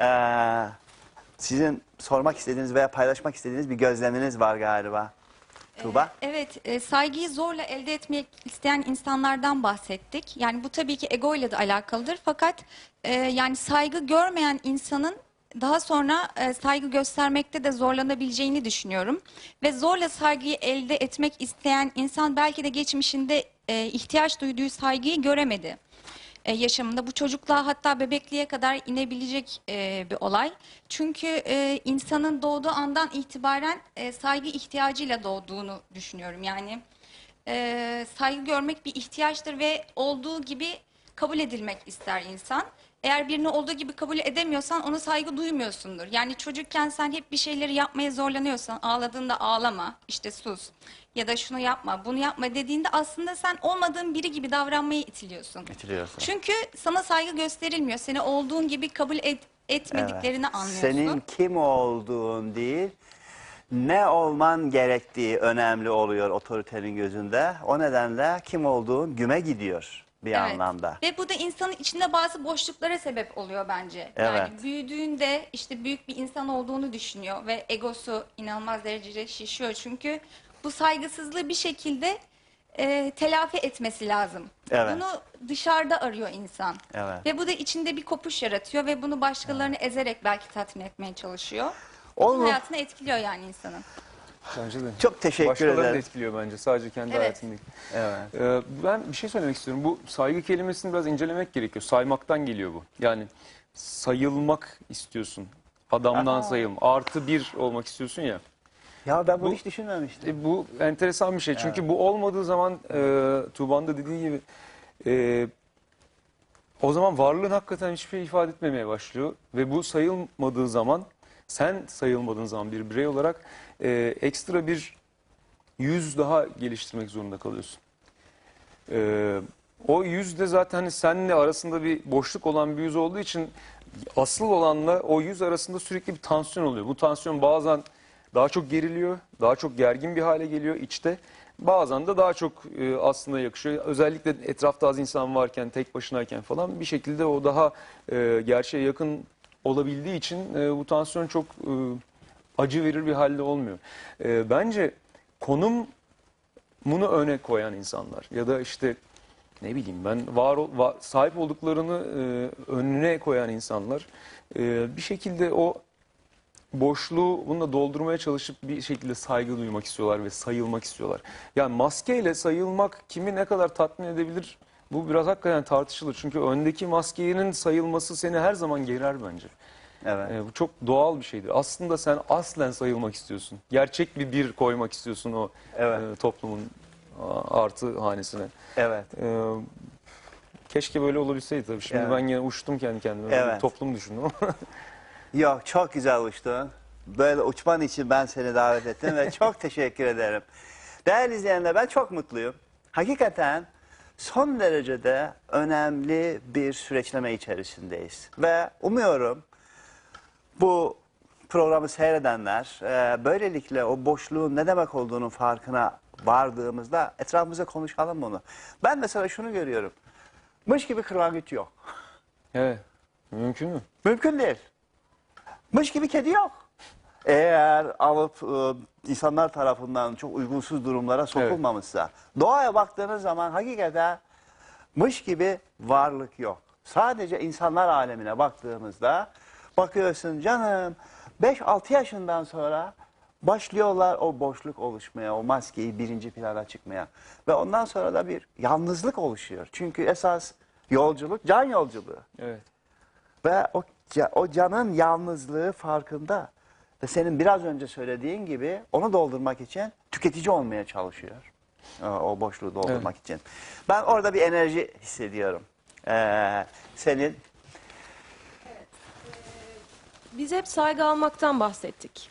Eee, sizin sormak istediğiniz veya paylaşmak istediğiniz bir gözleminiz var galiba. Tuğba? Evet, e, saygıyı zorla elde etmek isteyen insanlardan bahsettik. Yani bu tabii ki ego ile de alakalıdır. Fakat e, yani saygı görmeyen insanın daha sonra e, saygı göstermekte de zorlanabileceğini düşünüyorum. Ve zorla saygıyı elde etmek isteyen insan belki de geçmişinde ihtiyaç duyduğu saygıyı göremedi e, yaşamında. Bu çocukluğa hatta bebekliğe kadar inebilecek e, bir olay. Çünkü e, insanın doğduğu andan itibaren saygı ihtiyacıyla doğduğunu düşünüyorum. Yani saygı görmek bir ihtiyaçtır ve olduğu gibi kabul edilmek ister insan. Eğer birini olduğu gibi kabul edemiyorsan ona saygı duymuyorsundur. Yani çocukken sen hep bir şeyleri yapmaya zorlanıyorsan ağladığında ağlama, işte sus ya da şunu yapma, bunu yapma dediğinde aslında sen olmadığın biri gibi davranmaya itiliyorsun. Bitiriyorsun. Çünkü sana saygı gösterilmiyor. Seni olduğun gibi kabul et- etmediklerini Evet. anlıyorsun. Senin kim olduğun değil, ne olman gerektiği önemli oluyor otoritenin gözünde. O nedenle kim olduğun güme gidiyor bir Evet. anlamda. Ve bu da insanın içinde bazı boşluklara sebep oluyor bence. Evet. Yani büyüdüğünde işte büyük bir insan olduğunu düşünüyor ve egosu inanılmaz derecede şişiyor. Çünkü bu saygısızlığı bir şekilde e, telafi etmesi lazım. Evet. Bunu dışarıda arıyor insan. Evet. Ve bu da içinde bir kopuş yaratıyor ve bunu başkalarını ezerek belki tatmin etmeye çalışıyor. Olur. Onun hayatını etkiliyor yani insanın. Bence de. Çok teşekkür Başkalarını da ederim. etkiliyor bence. Sadece kendi Evet. hayatını değil. Evet. Ee, ben bir şey söylemek istiyorum. Bu saygı kelimesini biraz incelemek gerekiyor. Saymaktan geliyor bu. Yani sayılmak istiyorsun. Adamdan sayılma. Artı bir olmak istiyorsun ya. Ya ben bunu Bu- hiç düşünmemiştim. E, bu enteresan bir şey. Çünkü bu olmadığı zaman e, Tuğba'nın da dediği gibi e, o zaman varlığın hakikaten hiçbir şey ifade etmemeye başlıyor. Ve bu sayılmadığı zaman sen sayılmadığın zaman bir birey olarak e, ekstra bir yüz daha geliştirmek zorunda kalıyorsun. E, o yüz de zaten hani seninle arasında bir boşluk olan bir yüz olduğu için asıl olanla o yüz arasında sürekli bir tansiyon oluyor. Bu tansiyon bazen daha çok geriliyor, daha çok gergin bir hale geliyor içte. Bazen de daha çok e, aslında yakışıyor. Özellikle etrafta az insan varken, tek başınayken falan bir şekilde o daha e, gerçeğe yakın olabildiği için e, bu tansiyon çok e, acı verir bir halde olmuyor. E, bence konum bunu öne koyan insanlar ya da işte ne bileyim ben var, ol- va- sahip olduklarını e, önüne koyan insanlar e, bir şekilde o boşluğu bununla doldurmaya çalışıp bir şekilde saygı duymak istiyorlar ve sayılmak istiyorlar. Yani maskeyle sayılmak kimi ne kadar tatmin edebilir bu biraz hakikaten tartışılır. Çünkü öndeki maskenin sayılması seni her zaman gerer bence. Evet. E, bu çok doğal bir şeydir. Aslında sen aslen sayılmak istiyorsun. Gerçek bir bir koymak istiyorsun o Evet. e, toplumun artı hanesine. Evet. E, keşke böyle olabilseydi tabii. Şimdi Evet. ben yine uçtum kendi kendime. Evet. Toplum düşündüm ama. Yok çok güzel uçtun. Böyle uçman için ben seni davet ettim ve çok teşekkür ederim. Değerli izleyenler ben çok mutluyum. Hakikaten son derecede önemli bir süreçleme içerisindeyiz. Ve umuyorum bu programı seyredenler e, böylelikle o boşluğun ne demek olduğunun farkına vardığımızda etrafımıza konuşalım bunu. Ben mesela şunu görüyorum. Mış gibi kırlangıç yok. evet. Mümkün mü? Mümkün değil. Mış gibi kedi yok. Eğer alıp e, insanlar tarafından çok uygunsuz durumlara sokulmamışsa. Doğaya baktığınız zaman hakikaten mış gibi varlık yok. Sadece insanlar alemine baktığımızda bakıyorsun canım 5-6 yaşından sonra başlıyorlar o boşluk oluşmaya, o maskeyi birinci plana çıkmaya. Ve ondan sonra da bir yalnızlık oluşuyor. Çünkü esas yolculuk can yolculuğu. Evet. Ve o, o canın yalnızlığı farkında. Ve senin biraz önce söylediğin gibi onu doldurmak için tüketici olmaya çalışıyor. O boşluğu doldurmak için. Ben orada bir enerji hissediyorum. Ee, senin Biz hep saygı almaktan bahsettik.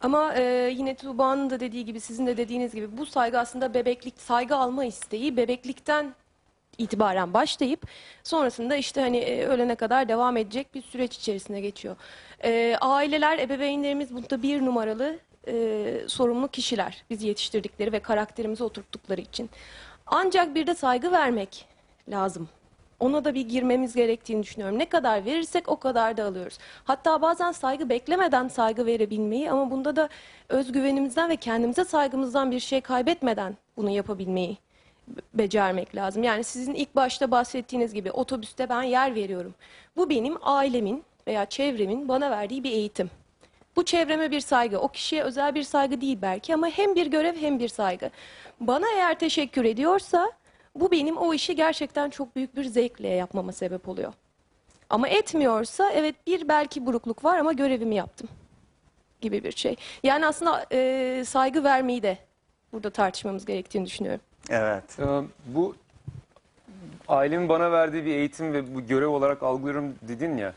Ama e, yine Tuğba'nın da dediği gibi, sizin de dediğiniz gibi bu saygı aslında bebeklik, saygı alma isteği bebeklikten itibaren başlayıp sonrasında işte hani e, ölene kadar devam edecek bir süreç içerisine geçiyor. E, aileler, ebeveynlerimiz bunda bir numaralı e, sorumlu kişiler. Bizi yetiştirdikleri ve karakterimizi oturttukları için. Ancak bir de saygı vermek lazım. Ona da bir girmemiz gerektiğini düşünüyorum. Ne kadar verirsek o kadar da alıyoruz. Hatta bazen saygı beklemeden saygı verebilmeyi ama bunda da özgüvenimizden ve kendimize saygımızdan bir şey kaybetmeden bunu yapabilmeyi be- becermek lazım. Yani sizin ilk başta bahsettiğiniz gibi otobüste ben yer veriyorum. Bu benim ailemin veya çevremin bana verdiği bir eğitim. Bu çevreme bir saygı. O kişiye özel bir saygı değil belki ama hem bir görev hem bir saygı. Bana eğer teşekkür ediyorsa bu benim o işi gerçekten çok büyük bir zevkle yapmama sebep oluyor. Ama etmiyorsa evet bir belki burukluk var ama görevimi yaptım gibi bir şey. Yani aslında e, saygı vermeyi de burada tartışmamız gerektiğini düşünüyorum. evet. Ee, bu ailemin bana verdiği bir eğitim ve bu görev olarak algılıyorum dedin ya.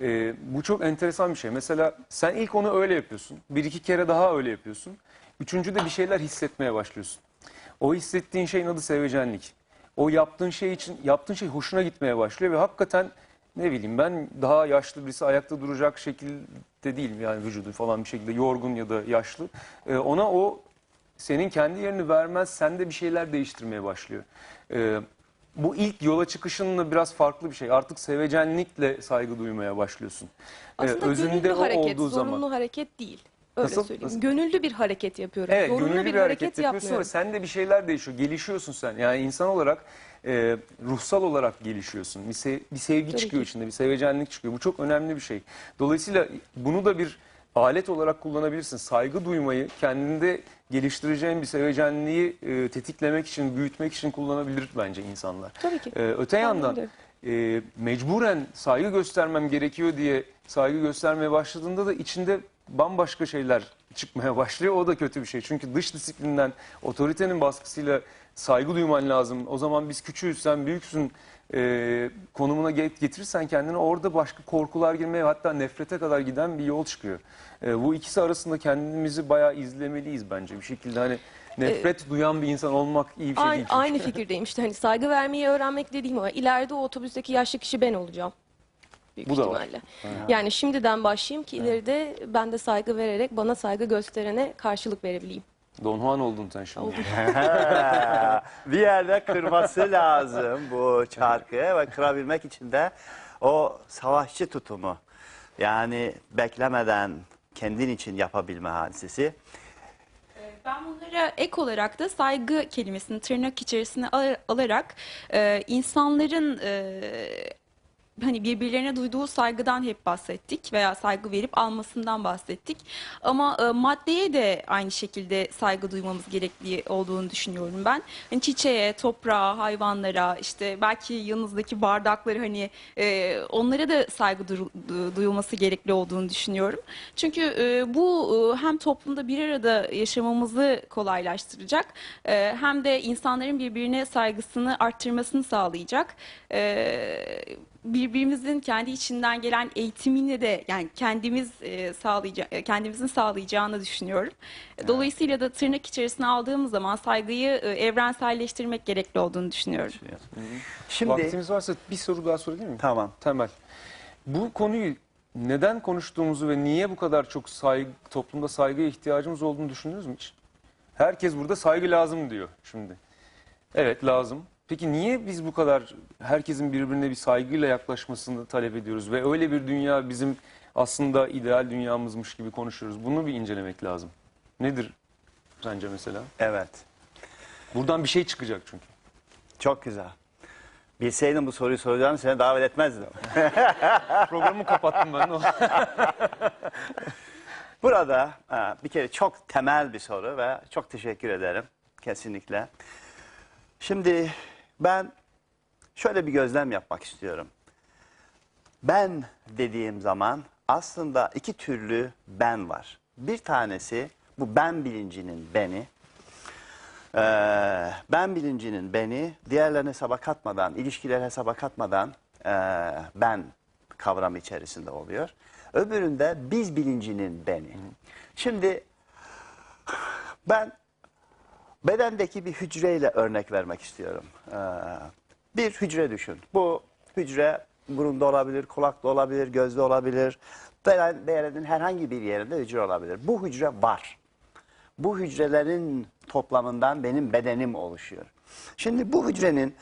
e, bu çok enteresan bir şey. Mesela sen ilk onu öyle yapıyorsun. Bir iki kere daha öyle yapıyorsun. Üçüncüde bir şeyler hissetmeye başlıyorsun. O hissettiğin şeyin adı sevecenlik. O yaptığın şey için yaptığın şey hoşuna gitmeye başlıyor ve hakikaten ne bileyim ben daha yaşlı birisi ayakta duracak şekilde değilim yani vücudu falan bir şekilde yorgun ya da yaşlı. Ee, ona o senin kendi yerini vermez sende bir şeyler değiştirmeye başlıyor. Ee, bu ilk yola çıkışınla biraz farklı bir şey. Artık sevecenlikle saygı duymaya başlıyorsun. Ee, Aslında özünde gönüllü hareket, olduğu zorunlu zaman. hareket değil. Öyle Nasıl? söyleyeyim. Nasıl? Gönüllü bir hareket yapıyorum. Evet, Zorunlu gönüllü bir, bir hareket, yapıyorsun yapmıyorum. ve sende bir şeyler değişiyor. Gelişiyorsun sen. Yani insan olarak, e, ruhsal olarak gelişiyorsun. Bir, se- bir sevgi Tabii çıkıyor ki. içinde, bir sevecenlik çıkıyor. Bu çok önemli bir şey. Dolayısıyla bunu da bir alet olarak kullanabilirsin. Saygı duymayı kendinde geliştireceğin bir sevecenliği e, tetiklemek için, büyütmek için kullanabilir bence insanlar. Tabii ki. E, öte yandan de. e, mecburen saygı göstermem gerekiyor diye saygı göstermeye başladığında da içinde bambaşka şeyler çıkmaya başlıyor. O da kötü bir şey. Çünkü dış disiplinden, otoritenin baskısıyla saygı duyman lazım. O zaman biz küçüğüz, sen büyüksün e, konumuna get- getirirsen kendini orada başka korkular girmeye hatta nefrete kadar giden bir yol çıkıyor. E, bu ikisi arasında kendimizi bayağı izlemeliyiz bence bir şekilde. Hani nefret duyan bir insan olmak iyi bir şey Aynı, değil. çünkü. aynı fikirdeyim işte hani saygı vermeyi öğrenmek dediğim ama ileride o otobüsteki yaşlı kişi ben olacağım. Büyük Bu da var. ihtimalle. Yani şimdiden başlayayım ki ileride ben de saygı vererek bana saygı gösterene karşılık verebileyim. Don Juan oldun sen şimdi. Oldum. bir yerde kırması lazım bu çarkı ve kırabilmek için de o savaşçı tutumu yani beklemeden kendin için yapabilme hadisesi. Ben bunlara ek olarak da saygı kelimesini tırnak içerisine al- alarak e, insanların e, hani birbirlerine duyduğu saygıdan hep bahsettik veya saygı verip almasından bahsettik. Ama e, maddeye de aynı şekilde saygı duymamız gerekli olduğunu düşünüyorum ben. Hani çiçeğe, toprağa, hayvanlara, işte belki yanınızdaki bardakları hani e, onlara da saygı du- duyulması gerekli olduğunu düşünüyorum. Çünkü e, bu e, hem toplumda bir arada yaşamamızı kolaylaştıracak e, hem de insanların birbirine saygısını arttırmasını sağlayacak. E, birbirimizin kendi içinden gelen eğitimini de yani kendimiz e, sağlayacak kendimizin sağlayacağını düşünüyorum. Dolayısıyla da tırnak içerisine aldığımız zaman saygıyı e, evrenselleştirmek gerekli olduğunu düşünüyorum. Şimdi Vaktimiz varsa bir soru daha sorayım mı? tamam. Temel. Bu konuyu neden konuştuğumuzu ve niye bu kadar çok saygı, toplumda saygıya ihtiyacımız olduğunu düşündünüz mü hiç? Herkes burada saygı lazım diyor şimdi. Evet lazım. Peki niye biz bu kadar herkesin birbirine bir saygıyla yaklaşmasını talep ediyoruz ve öyle bir dünya bizim aslında ideal dünyamızmış gibi konuşuyoruz. Bunu bir incelemek lazım. Nedir sence mesela? Evet. Buradan bir şey çıkacak çünkü. Çok güzel. Bilseydim bu soruyu soracağını seni davet etmezdim. Programı kapattım ben. Burada ha, bir kere çok temel bir soru ve çok teşekkür ederim kesinlikle. Şimdi ben şöyle bir gözlem yapmak istiyorum. Ben dediğim zaman aslında iki türlü ben var. Bir tanesi bu ben bilincinin beni. Ee, ben bilincinin beni diğerlerini hesaba katmadan, ilişkileri hesaba katmadan ee, ben kavramı içerisinde oluyor. Öbüründe biz bilincinin beni. Şimdi ben bedendeki bir hücreyle örnek vermek istiyorum. Ee, bir hücre düşün. Bu hücre burunda olabilir, kulakta olabilir, gözde olabilir. Beden- Bedenin herhangi bir yerinde hücre olabilir. Bu hücre var. Bu hücrelerin toplamından benim bedenim oluşuyor. Şimdi bu hücrenin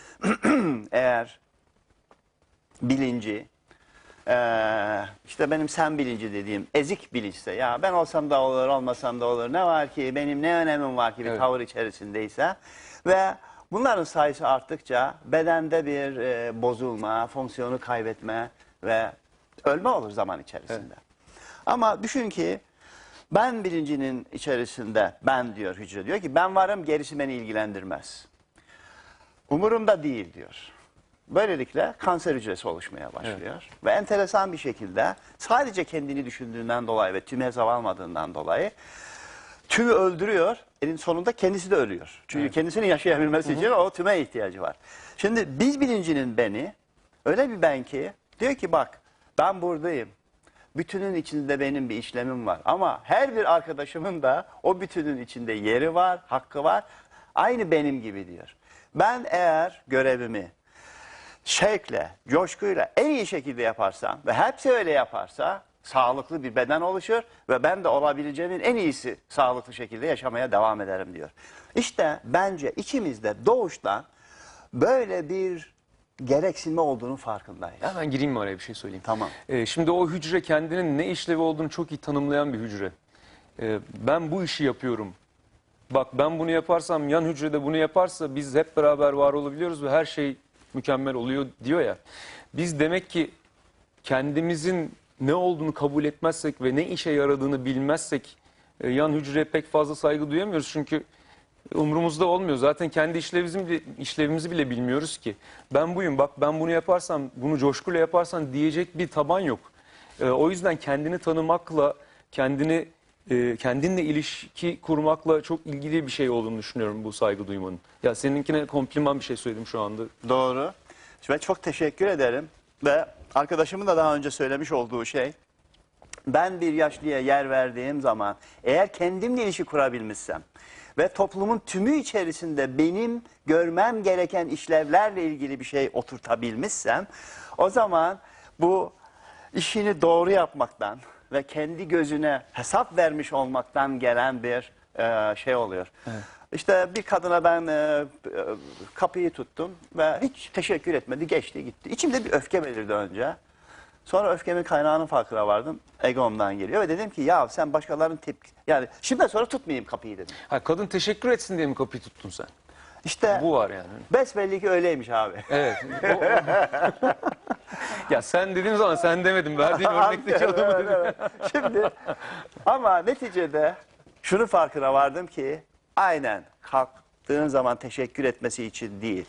eğer bilinci, eee, işte benim sen bilinci dediğim ezik bilinçse ya ben olsam da olur olmasam da olur ne var ki benim ne önemim var ki bir Evet. tavır içerisindeyse ve bunların sayısı arttıkça bedende bir e, bozulma, fonksiyonu kaybetme ve ölme olur zaman içerisinde. Ama düşün ki ben bilincinin içerisinde ben diyor hücre diyor ki ben varım gerisi beni ilgilendirmez. Umurumda değil diyor. Böylelikle kanser hücresi oluşmaya başlıyor. Ve enteresan bir şekilde sadece kendini düşündüğünden dolayı ve tüm hesap almadığından dolayı tümü öldürüyor. Elin sonunda kendisi de ölüyor. Çünkü kendisini yaşayabilmesi için o tüme ihtiyacı var. Şimdi biz bilincinin beni öyle bir ben ki diyor ki bak ben buradayım. Bütünün içinde benim bir işlemim var. Ama her bir arkadaşımın da o bütünün içinde yeri var, hakkı var. Aynı benim gibi diyor. Ben eğer görevimi şevkle, coşkuyla en iyi şekilde yaparsam ve hepsi öyle yaparsa sağlıklı bir beden oluşur ve ben de olabileceğimin en iyisi sağlıklı şekilde yaşamaya devam ederim diyor. İşte bence içimizde doğuştan böyle bir gereksinme olduğunu farkındayız. Hemen gireyim mi araya bir şey söyleyeyim. Tamam. Ee, şimdi o hücre kendinin ne işlevi olduğunu çok iyi tanımlayan bir hücre. e, ben bu işi yapıyorum. Bak ben bunu yaparsam yan hücrede bunu yaparsa biz hep beraber var olabiliyoruz ve her şey mükemmel oluyor diyor ya. Biz demek ki kendimizin ne olduğunu kabul etmezsek ve ne işe yaradığını bilmezsek e, yan hücreye pek fazla saygı duyamıyoruz. Çünkü umurumuzda olmuyor. Zaten kendi işlevimizi bile, işlevimizi bile bilmiyoruz ki. Ben buyum bak ben bunu yaparsam, bunu coşkuyla yaparsan diyecek bir taban yok. E, o yüzden kendini tanımakla, kendini e, kendinle ilişki kurmakla çok ilgili bir şey olduğunu düşünüyorum bu saygı duymanın. Ya seninkine kompliman bir şey söyledim şu anda. Doğru. Şimdi ben çok teşekkür ederim. Ve arkadaşımın da daha önce söylemiş olduğu şey, ben bir yaşlıya yer verdiğim zaman eğer kendimle ilişki kurabilmişsem ve toplumun tümü içerisinde benim görmem gereken işlevlerle ilgili bir şey oturtabilmişsem o zaman bu işini doğru yapmaktan ve kendi gözüne hesap vermiş olmaktan gelen bir e, şey oluyor. İşte bir kadına ben e, e, kapıyı tuttum ve hiç teşekkür etmedi, geçti gitti. İçimde bir öfke belirdi önce. Sonra öfkemin kaynağının farkına vardım. Egomdan geliyor ve dedim ki ya sen başkalarının tepki... Yani şimdi sonra tutmayayım kapıyı dedim. Ha, kadın teşekkür etsin diye mi kapıyı tuttun sen? İşte Bu var yani. besbelli ki öyleymiş abi. Evet. O- ya sen dediğim zaman sen demedin. Verdiğin örnekteki Evet, adamı evet, dedim. evet. Şimdi ama neticede şunu farkına vardım ki aynen kalktığın zaman teşekkür etmesi için değil.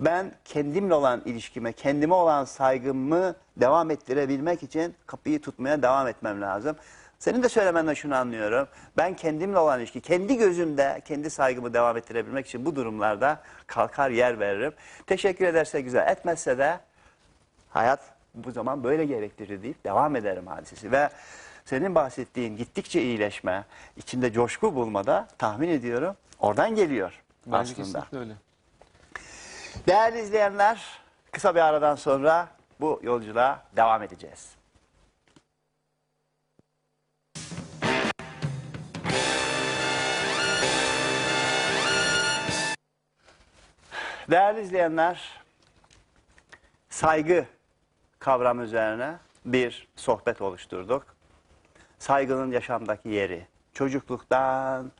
Ben kendimle olan ilişkime, kendime olan saygımı devam ettirebilmek için kapıyı tutmaya devam etmem lazım. Senin de söylemenden şunu anlıyorum. Ben kendimle olan ilişki, kendi gözümde kendi saygımı devam ettirebilmek için bu durumlarda kalkar yer veririm. Teşekkür ederse güzel, etmezse de hayat bu zaman böyle gerektirir deyip devam ederim hadisesi. Ve senin bahsettiğin gittikçe iyileşme, içinde coşku bulmada tahmin ediyorum oradan geliyor Bence aslında. öyle. Değerli izleyenler, kısa bir aradan sonra bu yolculuğa devam edeceğiz. Değerli izleyenler, saygı kavramı üzerine bir sohbet oluşturduk. Saygının yaşamdaki yeri, çocukluktan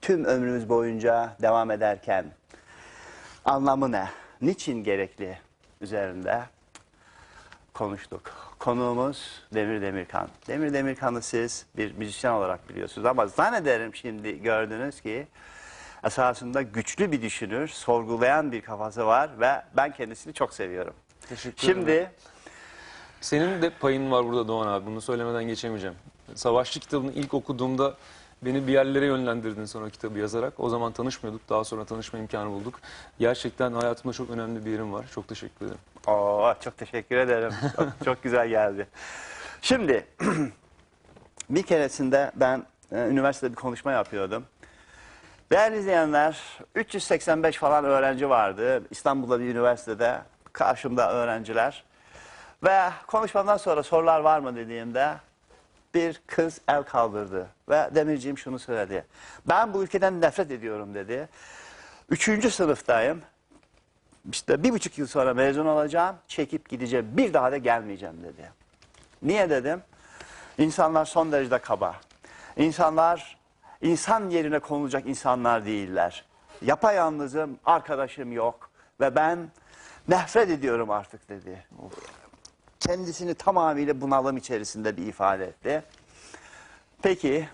tüm ömrümüz boyunca devam ederken anlamı ne, niçin gerekli üzerinde konuştuk. Konuğumuz Demir Demirkan. Demir Demirkan'ı siz bir müzisyen olarak biliyorsunuz ama zannederim şimdi gördünüz ki esasında güçlü bir düşünür, sorgulayan bir kafası var ve ben kendisini çok seviyorum. Teşekkür ederim. Şimdi Senin de payın var burada Doğan abi. Bunu söylemeden geçemeyeceğim. Savaşçı kitabını ilk okuduğumda beni bir yerlere yönlendirdin sonra kitabı yazarak. O zaman tanışmıyorduk. Daha sonra tanışma imkanı bulduk. Gerçekten hayatımda çok önemli bir yerim var. Çok teşekkür ederim. Oo, çok teşekkür ederim. Çok, çok güzel geldi. Şimdi bir keresinde ben e, üniversitede bir konuşma yapıyordum. Değerli izleyenler 385 falan öğrenci vardı. İstanbul'da bir üniversitede karşımda öğrenciler. Ve konuşmadan sonra sorular var mı dediğimde bir kız el kaldırdı. Ve Demirciğim şunu söyledi. Ben bu ülkeden nefret ediyorum dedi. Üçüncü sınıftayım. İşte bir buçuk yıl sonra mezun olacağım. Çekip gideceğim. Bir daha da gelmeyeceğim dedi. Niye dedim? İnsanlar son derece kaba. İnsanlar insan yerine konulacak insanlar değiller. Yapayalnızım, arkadaşım yok ve ben nefret ediyorum artık dedi. Kendisini tamamıyla bunalım içerisinde bir ifade etti. Peki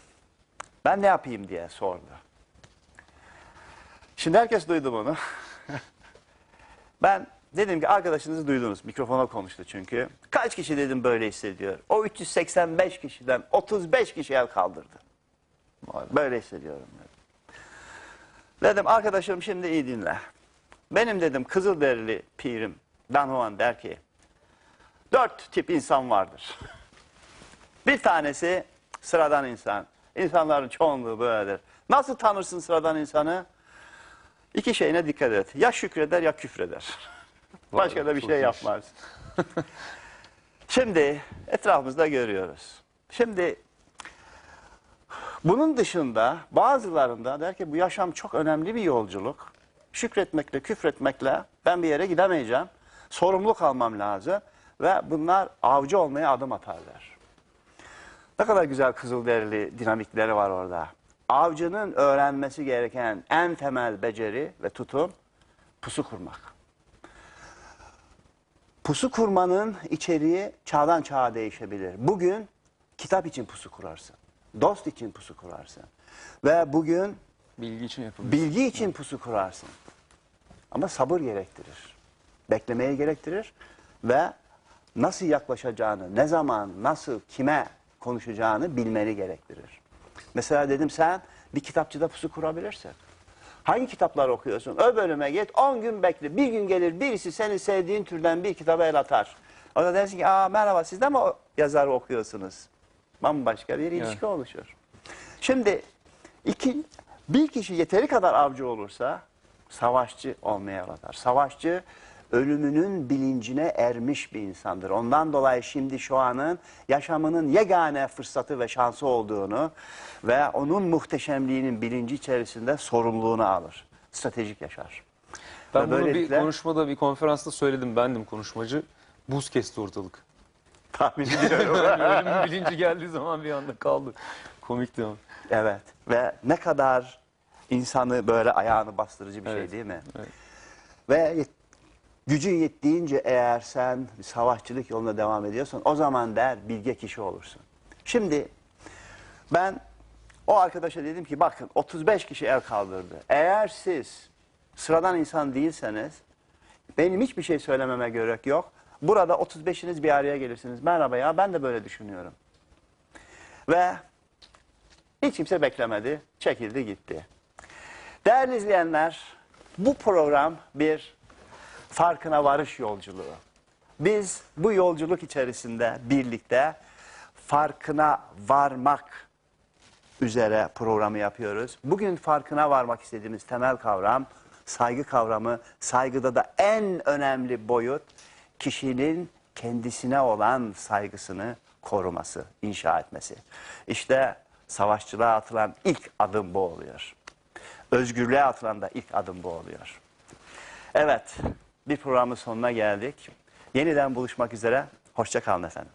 ben ne yapayım diye sordu. Şimdi herkes duydu bunu. Ben dedim ki arkadaşınızı duydunuz. Mikrofona konuştu çünkü. Kaç kişi dedim böyle hissediyor. O 385 kişiden 35 kişi el kaldırdı. Böyle hissediyorum dedim. Dedim arkadaşım şimdi iyi dinle. Benim dedim Kızılderili pirim Dan Juan der ki dört tip insan vardır. Bir tanesi sıradan insan. İnsanların çoğunluğu böyledir. Nasıl tanırsın sıradan insanı? İki şeyine dikkat et. Ya şükreder ya küfreder. Başka da bir şey yapmaz. Şimdi etrafımızda görüyoruz. Şimdi bunun dışında bazılarında der ki bu yaşam çok önemli bir yolculuk. Şükretmekle, küfretmekle ben bir yere gidemeyeceğim. Sorumluluk almam lazım ve bunlar avcı olmaya adım atarlar. Ne kadar güzel kızılderili dinamikleri var orada. Avcının öğrenmesi gereken en temel beceri ve tutum pusu kurmak. Pusu kurmanın içeriği çağdan çağa değişebilir. Bugün kitap için pusu kurarsın. Dost için pusu kurarsın. Ve bugün Bilgi için yapılır. bilgi için pusu kurarsın. Ama sabır gerektirir. Beklemeyi gerektirir ve nasıl yaklaşacağını, ne zaman, nasıl, kime konuşacağını bilmeni gerektirir. Mesela dedim sen bir kitapçıda pusu kurabilirsin. Hangi kitaplar okuyorsun? Ö bölüme git 10 gün bekle. Bir gün gelir birisi senin sevdiğin türden bir kitaba el atar. O da dersin ki Aa, merhaba siz de mi o yazarı okuyorsunuz? Bambaşka bir ilişki oluşur. Şimdi iki, bir kişi yeteri kadar avcı olursa savaşçı olmaya yaratar. Savaşçı ölümünün bilincine ermiş bir insandır. Ondan dolayı şimdi şu anın yaşamının yegane fırsatı ve şansı olduğunu ve onun muhteşemliğinin bilinci içerisinde sorumluluğunu alır. Stratejik yaşar. Ben Ve bunu bir böylelikle- konuşmada, bir konferansta söyledim. Bendim konuşmacı. Buz kesti ortalık. Tahmin ediyorum. Ölüm bilinci geldiği zaman bir anda kaldı. Komikti ama. Evet ve ne kadar insanı böyle ayağını bastırıcı bir şey Evet, değil mi? evet. Ve yet- gücün yettiğince eğer sen savaşçılık yoluna devam ediyorsan o zaman der bilge kişi olursun. Şimdi ben o arkadaşa dedim ki bakın 35 kişi el kaldırdı. Eğer siz sıradan insan değilseniz benim hiçbir şey söylememe gerek yok. Burada 35'iniz bir araya gelirsiniz. Merhaba ya ben de böyle düşünüyorum. Ve hiç kimse beklemedi. Çekildi gitti. Değerli izleyenler, bu program bir farkına varış yolculuğu. Biz bu yolculuk içerisinde birlikte farkına varmak üzere programı yapıyoruz. Bugün farkına varmak istediğimiz temel kavram saygı kavramı. Saygıda da en önemli boyut kişinin kendisine olan saygısını koruması, inşa etmesi. İşte savaşçılığa atılan ilk adım bu oluyor. Özgürlüğe atılan da ilk adım bu oluyor. Evet, bir programın sonuna geldik. Yeniden buluşmak üzere. Hoşça kalın efendim.